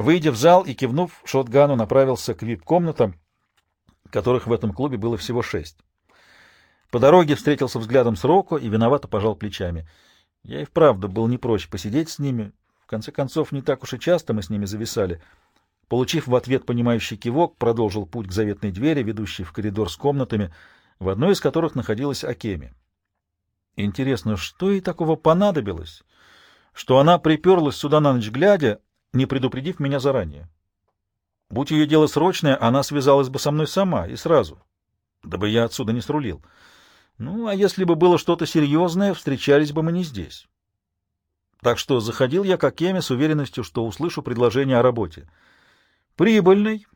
Выйдя в зал и кивнув шотгану, направился к вип-комнатам, которых в этом клубе было всего шесть. По дороге встретился взглядом с Роко и виновато пожал плечами. Я и вправду был не прочь посидеть с ними. В конце концов, не так уж и часто мы с ними зависали. Получив в ответ понимающий кивок, продолжил путь к заветной двери, ведущей в коридор с комнатами, в одной из которых находилась Акеми. Интересно, что ей такого понадобилось, что она приперлась сюда на ночь глядя, не предупредив меня заранее? Будь ее дело срочное, она связалась бы со мной сама и сразу, дабы я отсюда не срулил. Ну, а если бы было что-то серьезное, встречались бы мы не здесь. Так что заходил я к Акеме с уверенностью, что услышу предложение о работе. Прибыльный,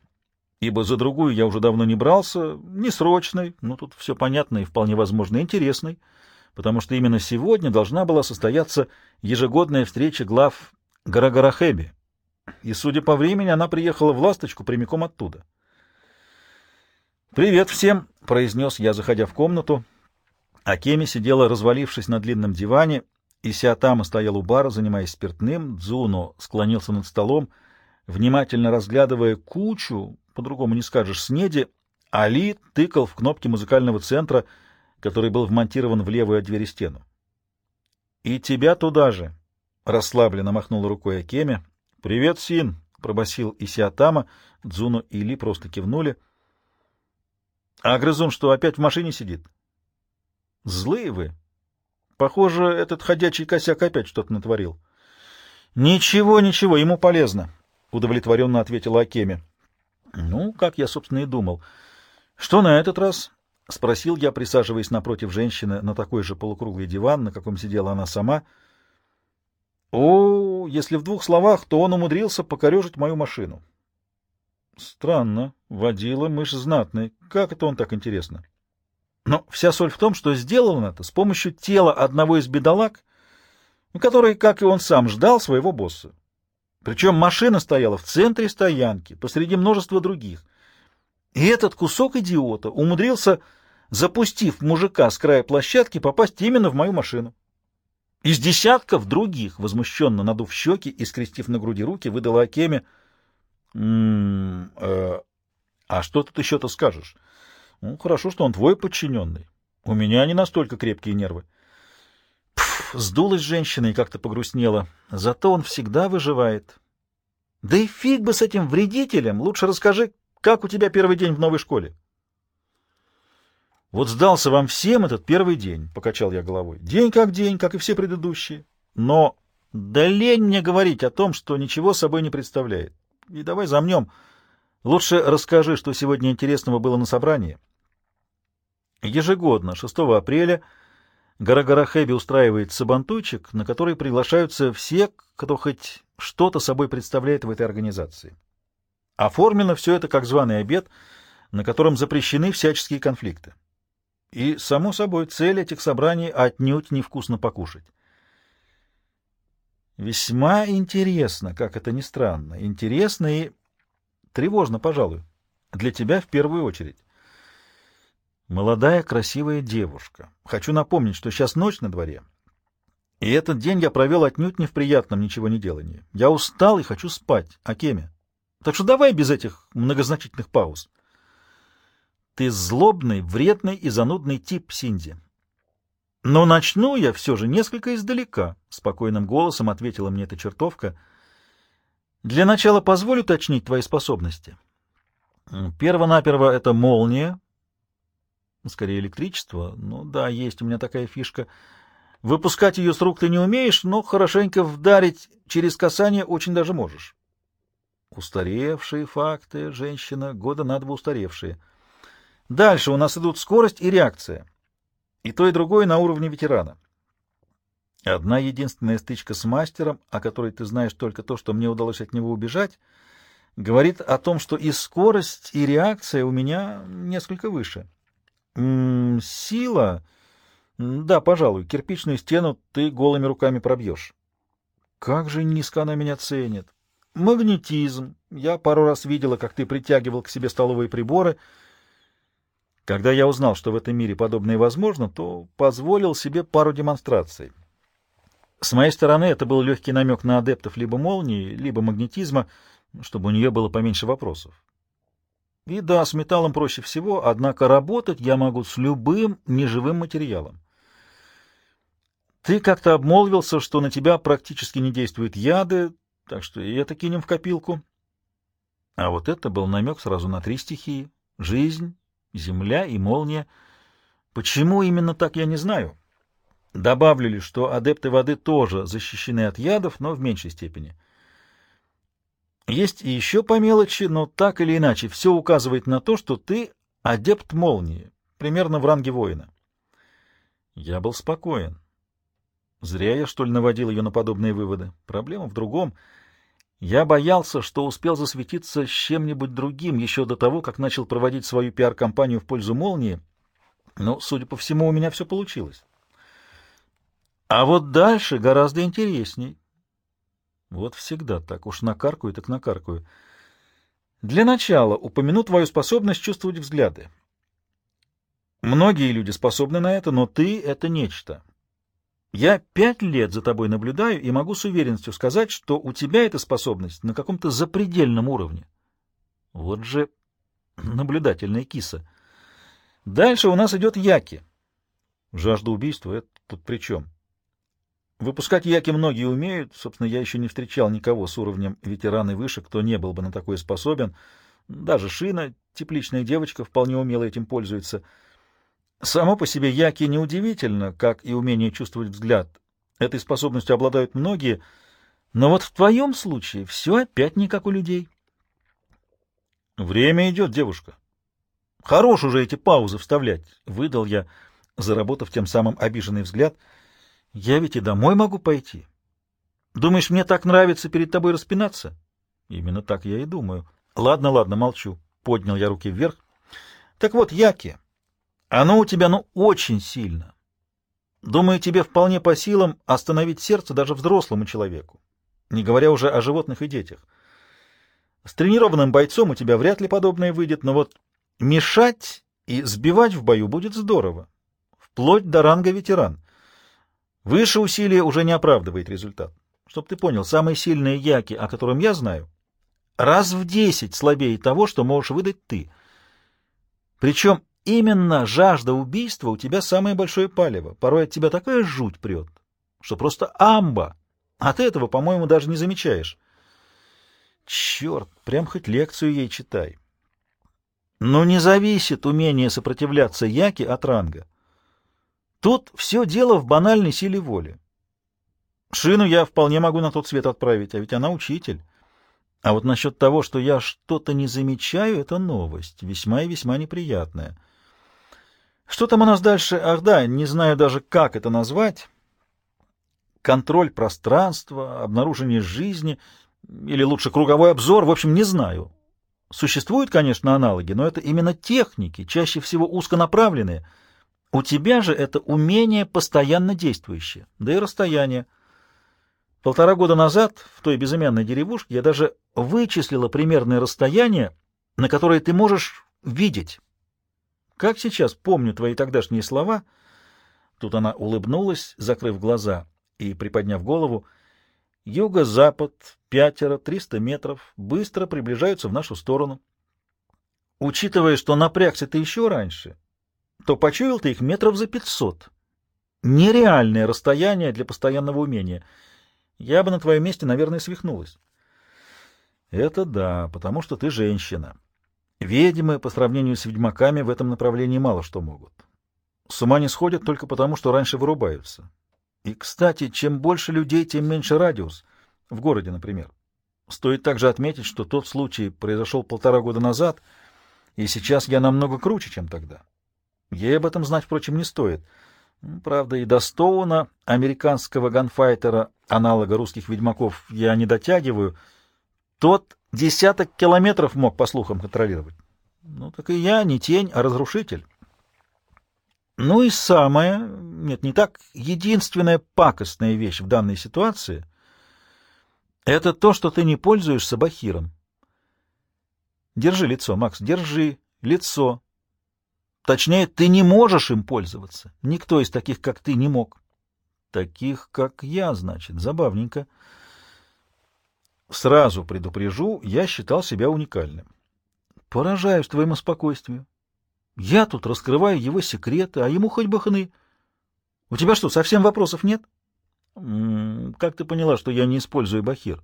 ибо за другую я уже давно не брался, не срочный, ну тут все понятно и вполне возможно интересный, потому что именно сегодня должна была состояться ежегодная встреча глав Гарагарахеби, и, судя по времени, она приехала в «Ласточку» прямиком оттуда. «Привет всем!» — произнес я, заходя в комнату. Акеми сидела, развалившись на длинном диване, и Сиатама стоял у бара, занимаясь спиртным, Дзуно склонился над столом, внимательно разглядывая кучу, по-другому не скажешь, снеди, Али тыкал в кнопки музыкального центра, который был вмонтирован в левую от двери стену. — И тебя туда же! — расслабленно махнул рукой Акеми. — Привет, Син! — пробасил Исиатама. Дзуно и Ли просто кивнули. — А грызун что, опять в машине сидит? — Злые вы. Похоже, этот ходячий косяк опять что-то натворил. Ничего, ничего, ему полезно, удовлетворенно ответила Акеми. Ну, как я, собственно, и думал. Что на этот раз? — спросил я, присаживаясь напротив женщины на такой же полукруглый диван, на каком сидела она сама. — О, если в двух словах, то он умудрился покорежить мою машину. — Странно. Водила мышь знатный. Как это он так интересно? — но вся соль в том, что сделал он это с помощью тела одного из бедолаг, который, как и он сам, ждал своего босса. Причем машина стояла в центре стоянки, посреди множества других. И этот кусок идиота умудрился, запустив мужика с края площадки, попасть именно в мою машину. Из десятков других, возмущенно надув щеки и скрестив на груди руки, выдала Акеме. «М -м, э, «А что тут еще-то скажешь?» Ну, хорошо, что он твой подчиненный. У меня не настолько крепкие нервы. Пф, сдулась женщина и как-то погрустнела. Зато он всегда выживает. Да и фиг бы с этим вредителем. Лучше расскажи, как у тебя первый день в новой школе. Вот сдался вам всем этот первый день, — покачал я головой. День как день, как и все предыдущие. Но да лень мне говорить о том, что ничего собой не представляет. И давай замнем. Лучше расскажи, что сегодня интересного было на собрании. Ежегодно, 6 апреля, Гарагарахеби устраивает сабантуйчик, на который приглашаются все, кто хоть что-то собой представляет в этой организации. Оформлено все это как званый обед, на котором запрещены всяческие конфликты. И, само собой, цель этих собраний отнюдь невкусно покушать. Весьма интересно, как это ни странно, интересно и тревожно, пожалуй, для тебя в первую очередь. Молодая, красивая девушка. Хочу напомнить, что сейчас ночь на дворе. И этот день я провел отнюдь не в приятном ничего не делании. Я устал и хочу спать. А Кеме? Так что давай без этих многозначительных пауз. Ты злобный, вредный и занудный тип, Синди. Но начну я все же несколько издалека, — спокойным голосом ответила мне эта чертовка. Для начала позволь уточнить твои способности. Первонаперво это молния, скорее электричество. Ну да, есть у меня такая фишка. Выпускать ее с рук ты не умеешь, но хорошенько вдарить через касание очень даже можешь. Устаревшие факты, женщина, года на два устаревшие. Дальше у нас идут скорость и реакция. И то, и другое на уровне ветерана. Одна единственная стычка с мастером, о которой ты знаешь только то, что мне удалось от него убежать, говорит о том, что и скорость, и реакция у меня несколько выше. М -м, сила? Да, пожалуй, кирпичную стену ты голыми руками пробьешь. Как же низко она меня ценит. Магнетизм. Я пару раз видела, как ты притягивал к себе столовые приборы. Когда я узнал, что в этом мире подобное возможно, то позволил себе пару демонстраций. С моей стороны это был легкий намек на адептов либо молнии, либо магнетизма. чтобы у нее было поменьше вопросов. И да, с металлом проще всего, однако работать я могу с любым неживым материалом. Ты как-то обмолвился, что на тебя практически не действуют яды, так что и это кинем в копилку. А вот это был намек сразу на три стихии — жизнь, земля и молния. Почему именно так, я не знаю. Добавлю лишь, что адепты воды тоже защищены от ядов, но в меньшей степени. Есть и еще по мелочи, но так или иначе все указывает на то, что ты адепт молнии, примерно в ранге воина. Я был спокоен. Зря я, что ли, наводил ее на подобные выводы. Проблема в другом. Я боялся, что успел засветиться с чем-нибудь другим еще до того, как начал проводить свою пиар-компанию в пользу молнии, но, судя по всему, у меня все получилось. А вот дальше гораздо интересней. Вот всегда так, уж накаркаю, так накаркаю. Для начала упомяну твою способность чувствовать взгляды. Многие люди способны на это, но ты — это нечто. Я пять лет за тобой наблюдаю и могу с уверенностью сказать, что у тебя эта способность на каком-то запредельном уровне. Вот же наблюдательная киса. Дальше у нас идет Яки. Жажда убийства — это тут при чем? Выпускать яки многие умеют. Собственно, я еще не встречал никого с уровнем ветераны выше, кто не был бы на такое способен. Даже Шина, тепличная девочка, вполне умело этим пользуется. Само по себе яки неудивительно, как и умение чувствовать взгляд. Этой способностью обладают многие, но вот в твоем случае все опять не как у людей. Время идет, девушка. Хорош уже эти паузы вставлять, — выдал я, заработав тем самым обиженный взгляд — я ведь и домой могу пойти. Думаешь, мне так нравится перед тобой распинаться? Именно так я и думаю. Ладно, ладно, молчу. Поднял я руки вверх. Так вот, Яки, оно у тебя, ну, очень сильно. Думаю, тебе вполне по силам остановить сердце даже взрослому человеку, не говоря уже о животных и детях. С тренированным бойцом у тебя вряд ли подобное выйдет, но вот мешать и сбивать в бою будет здорово, вплоть до ранга ветеран. Выше усилия уже не оправдывает результат. Чтоб ты понял, самые сильные яки, о котором я знаю, раз в десять слабее того, что можешь выдать ты. Причем именно жажда убийства у тебя самое большое палево. Порой от тебя такая жуть прет, что просто амба. А ты этого, по-моему, даже не замечаешь. Черт, прям хоть лекцию ей читай. Но не зависит умение сопротивляться яки от ранга. Тут все дело в банальной силе воли. Шину я вполне могу на тот свет отправить, а ведь она учитель. А вот насчет того, что я что-то не замечаю, это новость, весьма и весьма неприятная. Что там у нас дальше? Ах да, не знаю даже, как это назвать. Контроль пространства, обнаружение жизни, или лучше круговой обзор, в общем, не знаю. Существуют, конечно, аналоги, но это именно техники, чаще всего узконаправленные — у тебя же это умение постоянно действующее, да и расстояние. Полтора года назад в той безымянной деревушке я даже вычислила примерное расстояние, на которое ты можешь видеть. Как сейчас помню твои тогдашние слова, тут она улыбнулась, закрыв глаза и приподняв голову, юго-запад, пятеро, триста метров, быстро приближаются в нашу сторону. Учитывая, что напрягся ты еще раньше, то почуял ты их метров за пятьсот. Нереальное расстояние для постоянного умения. Я бы на твоем месте, наверное, свихнулась. Это да, потому что ты женщина. Ведьмы по сравнению с ведьмаками в этом направлении мало что могут. С ума не сходят только потому, что раньше вырубаются. И, кстати, чем больше людей, тем меньше радиус. В городе, например. Стоит также отметить, что тот случай произошел полтора года назад, и сейчас я намного круче, чем тогда. Ей об этом знать, впрочем, не стоит. Правда, и до Стоуна, американского ганфайтера, аналога русских ведьмаков, я не дотягиваю. Тот десяток километров мог, по слухам, контролировать. Ну, так и я не тень, а разрушитель. Ну и самое, нет, не так, единственная пакостная вещь в данной ситуации — это то, что ты не пользуешься бахиром. Держи лицо, Макс, держи лицо. Точнее, ты не можешь им пользоваться. Никто из таких, как ты, не мог. Таких, как я, значит, забавненько. Сразу предупрежу, я считал себя уникальным. Поражаюсь твоему спокойствию. Я тут раскрываю его секреты, а ему хоть бы хны. У тебя что, совсем вопросов нет? Как ты поняла, что я не использую бахир?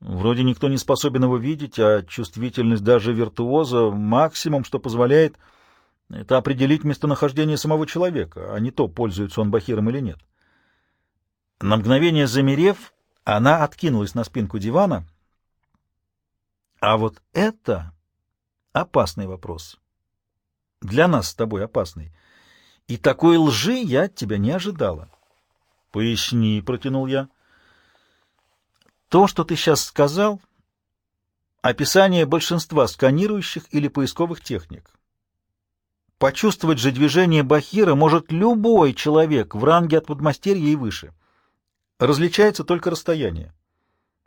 Вроде никто не способен его видеть, а чувствительность даже виртуоза максимум, что позволяет, это определить местонахождение самого человека, а не то, пользуется он бахиром или нет. На мгновение замерев, она откинулась на спинку дивана. А вот это опасный вопрос. Для нас с тобой опасный. И такой лжи я от тебя не ожидала. — Поясни, — протянул я. — То, что ты сейчас сказал, — описание большинства сканирующих или поисковых техник. Почувствовать же движение Бахира может любой человек в ранге от подмастерья и выше. Различается только расстояние.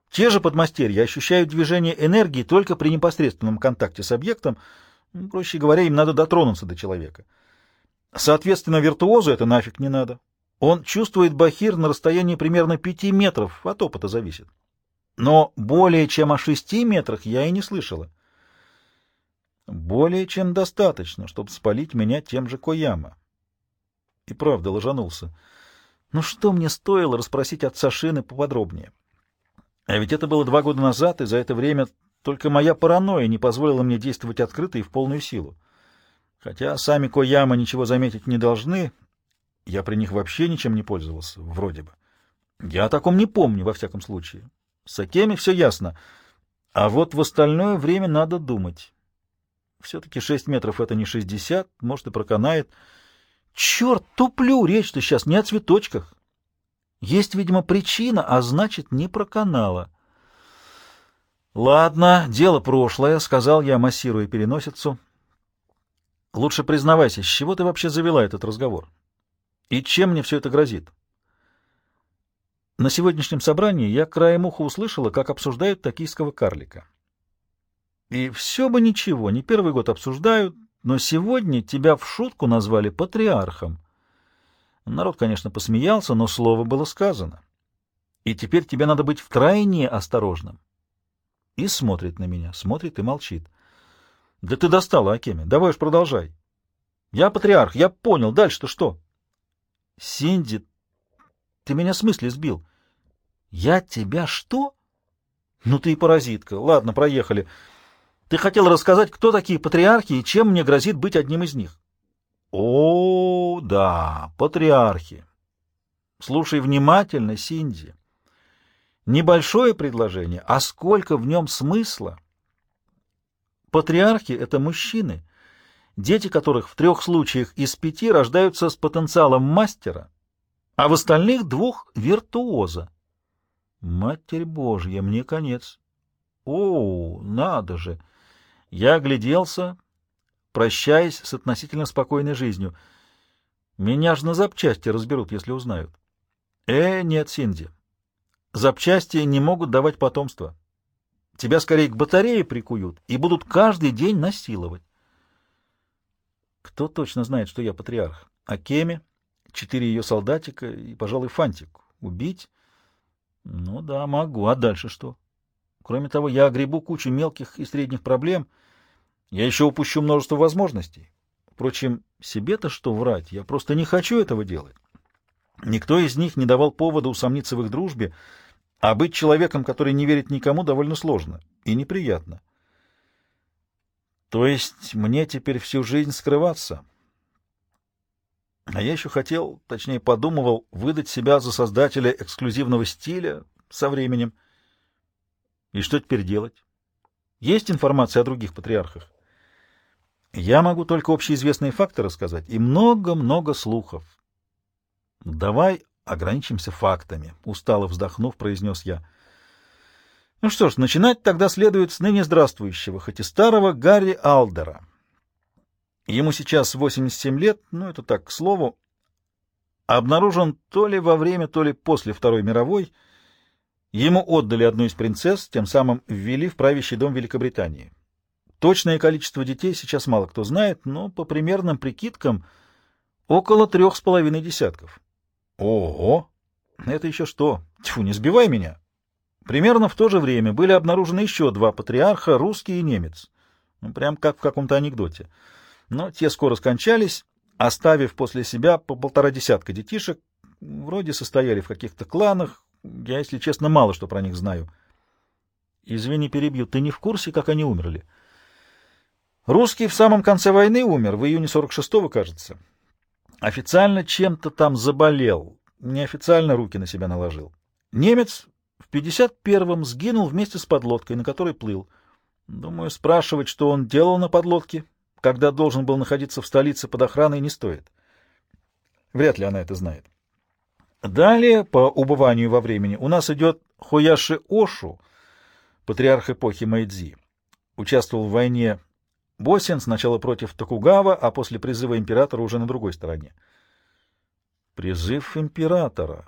Те же подмастерья ощущают движение энергии только при непосредственном контакте с объектом, проще говоря, им надо дотронуться до человека. Соответственно, виртуозу это нафиг не надо. Он чувствует бахир на расстоянии примерно пяти метров, от опыта зависит. Но более чем о шести метрах я и не слышала. Более чем достаточно, чтобы спалить меня тем же Кояма. И правда ложанулся. Ну что мне стоило расспросить отца Шины поподробнее? А ведь это было два года назад, и за это время только моя паранойя не позволила мне действовать открыто и в полную силу. Хотя сами Кояма ничего заметить не должны, я при них вообще ничем не пользовался, вроде бы. Я о таком не помню, во всяком случае. С Акеми все ясно. А вот в остальное время надо думать. Все-таки шесть метров — это не шестьдесят, может, и проканает. Черт, туплю, речь-то сейчас не о цветочках. Есть, видимо, причина, а значит, не проканала. Ладно, дело прошлое, — сказал я, массируя переносицу. Лучше признавайся, с чего ты вообще завела этот разговор? И чем мне все это грозит? На сегодняшнем собрании я краем уха услышала, как обсуждают токийского карлика. И все бы ничего, не первый год обсуждают, но сегодня тебя в шутку назвали патриархом. Народ, конечно, посмеялся, но слово было сказано. И теперь тебе надо быть втройне осторожным. И смотрит на меня, смотрит и молчит. Да ты достала, Акеми, давай уж продолжай. Я патриарх, я понял, дальше-то что? Синди, ты меня с мысли сбил. Я тебя что? Ну ты и паразитка. Ладно, проехали. Ты хотел рассказать, кто такие патриархи и чем мне грозит быть одним из них. О, да, патриархи. Слушай внимательно, Синди. Небольшое предложение, а сколько в нем смысла? Патриархи — это мужчины, дети которых в трех случаях из пяти рождаются с потенциалом мастера, а в остальных двух — виртуоза. Матерь Божья, мне конец. О, надо же! Я огляделся, прощаясь с относительно спокойной жизнью. Меня же на запчасти разберут, если узнают. Э, нет, Синди. Запчасти не могут давать потомство. Тебя скорее к батарее прикуют и будут каждый день насиловать. Кто точно знает, что я патриарх? А Кеме, четыре ее солдатика и, пожалуй, Фантик. Убить? Ну да, могу. А дальше что? Кроме того, я огребу кучу мелких и средних проблем — я еще упущу множество возможностей. Впрочем, себе-то что врать, я просто не хочу этого делать. Никто из них не давал повода усомниться в их дружбе, а быть человеком, который не верит никому, довольно сложно и неприятно. То есть мне теперь всю жизнь скрываться? А я еще хотел, точнее подумывал, выдать себя за создателя эксклюзивного стиля со временем. И что теперь делать? Есть информация о других патриархах? Я могу только общеизвестные факты рассказать и много-много слухов. Давай ограничимся фактами, устало вздохнув, произнес я. Ну что ж, начинать тогда следует с ныне здравствующего, хоть и старого Гарри Алдера. Ему сейчас 87 лет, ну это так, к слову, обнаружен то ли во время, то ли после Второй мировой. Ему отдали одну из принцесс, тем самым ввели в правящий дом Великобритании. Точное количество детей сейчас мало кто знает, но по примерным прикидкам около трех с половиной десятков. Ого! Это еще что? Тьфу, не сбивай меня. Примерно в то же время были обнаружены еще два патриарха, русский и немец. Ну, прям как в каком-то анекдоте. Но те скоро скончались, оставив после себя по полтора десятка детишек, вроде состояли в каких-то кланах, я, если честно, мало что про них знаю. Извини, перебью, ты не в курсе, как они умерли? Русский в самом конце войны умер, в июне 46-го, кажется. Официально чем-то там заболел, неофициально руки на себя наложил. Немец в 51-м сгинул вместе с подлодкой, на которой плыл. Думаю, спрашивать, что он делал на подлодке, когда должен был находиться в столице под охраной, не стоит. Вряд ли она это знает. Далее, по убыванию во времени, у нас идет Хояши Ошу, патриарх эпохи Мэйдзи. Участвовал в войне Босин сначала против Токугава, а после призыва императора уже на другой стороне. Призыв императора.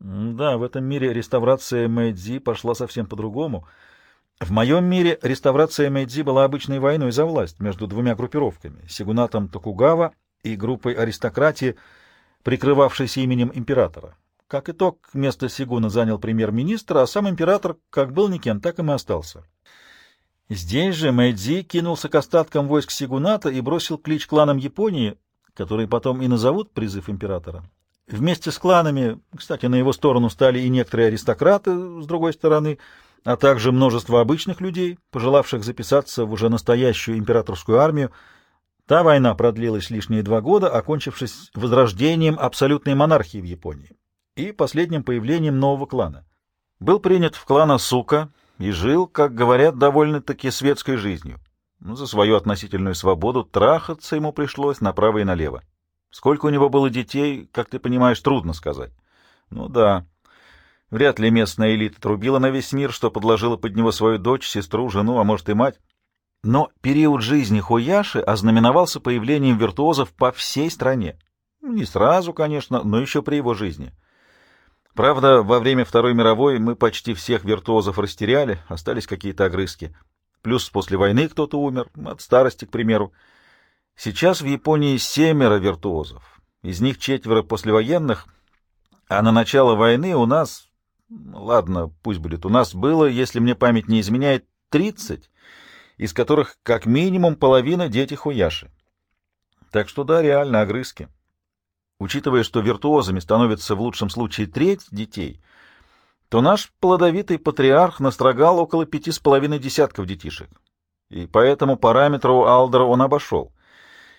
Да, в этом мире реставрация Мэйдзи пошла совсем по-другому. В моем мире реставрация Мэйдзи была обычной войной за власть между двумя группировками — Сигунатом Токугава и группой аристократии, прикрывавшейся именем императора. Как итог, место Сигуна занял премьер-министр, а сам император как был никем, так и и остался. Здесь же Мэйдзи кинулся к остаткам войск Сигуната и бросил клич кланам Японии, которые потом и назовут призыв императора. Вместе с кланами, кстати, на его сторону стали и некоторые аристократы, с другой стороны, а также множество обычных людей, пожелавших записаться в уже настоящую императорскую армию. Та война продлилась лишние два года, окончившись возрождением абсолютной монархии в Японии и последним появлением нового клана. Был принят в клана Сука, и жил, как говорят, довольно-таки светской жизнью. Ну, за свою относительную свободу трахаться ему пришлось направо и налево. Сколько у него было детей, как ты понимаешь, трудно сказать. Ну да, вряд ли местная элита трубила на весь мир, что подложила под него свою дочь, сестру, жену, а может и мать. Но период жизни Хуяши ознаменовался появлением виртуозов по всей стране. Не сразу, конечно, но еще при его жизни — Правда, во время Второй мировой мы почти всех виртуозов растеряли, остались какие-то огрызки. Плюс после войны кто-то умер, от старости, к примеру. Сейчас в Японии семеро виртуозов, из них четверо послевоенных, а на начало войны у нас, ладно, пусть будет, у нас было, если мне память не изменяет, тридцать, из которых как минимум половина дети хуяши. Так что да, реально огрызки. Учитывая, что виртуозами становится в лучшем случае треть детей, то наш плодовитый патриарх настрогал около пяти с половиной десятков детишек. И по этому параметру Алдера он обошел.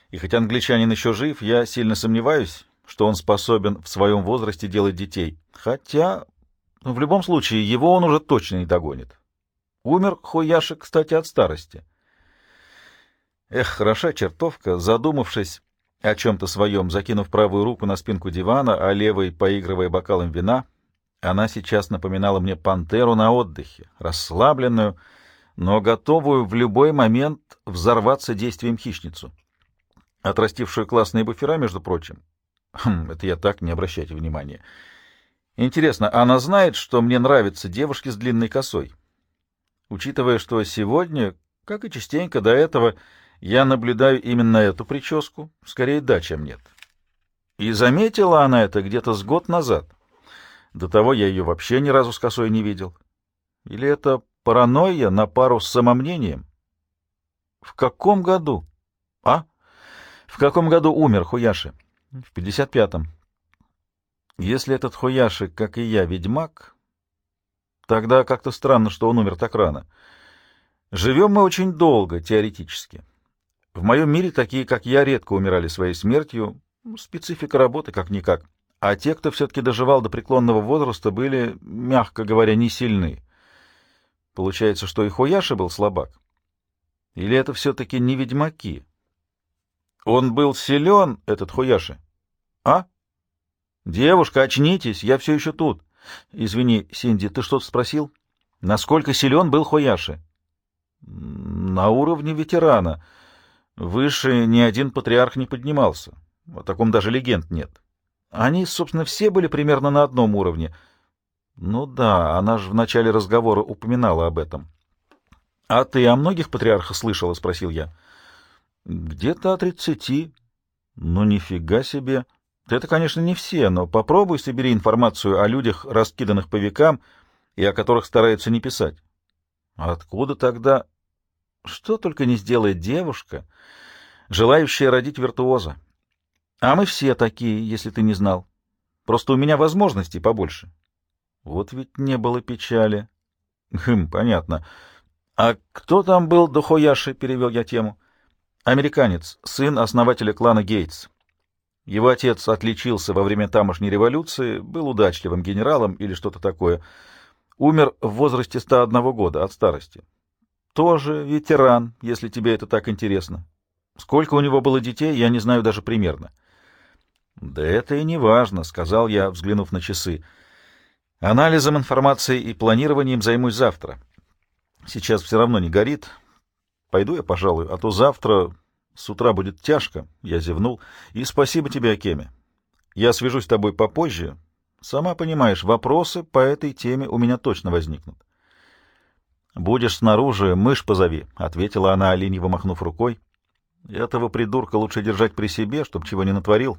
И хоть англичанин еще жив, я сильно сомневаюсь, что он способен в своем возрасте делать детей. Хотя, в любом случае, его он уже точно не догонит. Умер Хуяши, кстати, от старости. Эх, хороша чертовка, задумавшись о чем-то своем, закинув правую руку на спинку дивана, а левой поигрывая бокалом вина, она сейчас напоминала мне пантеру на отдыхе, расслабленную, но готовую в любой момент взорваться действием хищницу. Отрастившую классные буфера, между прочим. Хм, это я так, не обращайте внимания. Интересно, она знает, что мне нравятся девушки с длинной косой? Учитывая, что сегодня, как и частенько до этого, я наблюдаю именно эту прическу, скорее да, чем нет. И заметила она это где-то с год назад. До того я ее вообще ни разу с косой не видел. Или это паранойя на пару с самомнением? В каком году? А? В каком году умер Хуяши? В 55-м. Если этот Хуяши, как и я, ведьмак, тогда как-то странно, что он умер так рано. Живем мы очень долго, теоретически. В моем мире такие, как я, редко умирали своей смертью. Специфика работы как-никак. А те, кто все-таки доживал до преклонного возраста, были, мягко говоря, не сильны. Получается, что и Хуяши был слабак. Или это все-таки не ведьмаки? Он был силен, этот Хуяши. А? Девушка, очнитесь, я все еще тут. Извини, Синди, ты что-то спросил? Насколько силен был Хуяши? На уровне ветерана. Выше ни один патриарх не поднимался. О таком даже легенд нет. Они, собственно, все были примерно на одном уровне. Ну да, она же в начале разговора упоминала об этом. — А ты о многих патриархах слышала? — спросил я. — Где-то о тридцати. — Ну, нифига себе. Это, конечно, не все, но попробуй собери информацию о людях, раскиданных по векам, и о которых стараются не писать. Откуда тогда... Что только не сделает девушка, желающая родить виртуоза. А мы все такие, если ты не знал. Просто у меня возможностей побольше. Вот ведь не было печали. Хм, понятно. А кто там был до Хояши, перевел я тему. Американец, сын основателя клана Гейтс. Его отец отличился во время тамошней революции, был удачливым генералом или что-то такое. Умер в возрасте 101 года от старости. Тоже ветеран, если тебе это так интересно. Сколько у него было детей, я не знаю даже примерно. — Да это и не важно, — сказал я, взглянув на часы. — Анализом информации и планированием займусь завтра. Сейчас все равно не горит. Пойду я, пожалуй, а то завтра с утра будет тяжко. Я зевнул. И спасибо тебе, Акеме. Я свяжусь с тобой попозже. Сама понимаешь, вопросы по этой теме у меня точно возникнут. «Будешь снаружи, мышь позови», — ответила она, лениво махнув рукой. «Этого придурка лучше держать при себе, чтоб чего не натворил».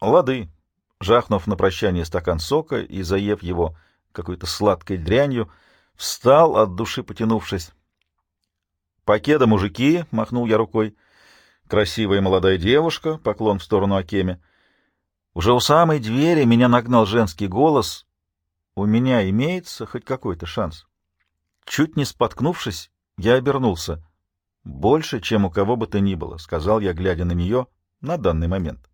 «Лады», — жахнув на прощание стакан сока и заев его какой-то сладкой дрянью, встал, от души потянувшись. «Покеда, мужики!» — махнул я рукой. «Красивая молодая девушка!» — поклон в сторону Акеме. Уже у самой двери меня нагнал женский голос. «У меня имеется хоть какой-то шанс?» Чуть не споткнувшись, я обернулся. «Больше, чем у кого бы то ни было», — сказал я, глядя на нее на данный момент.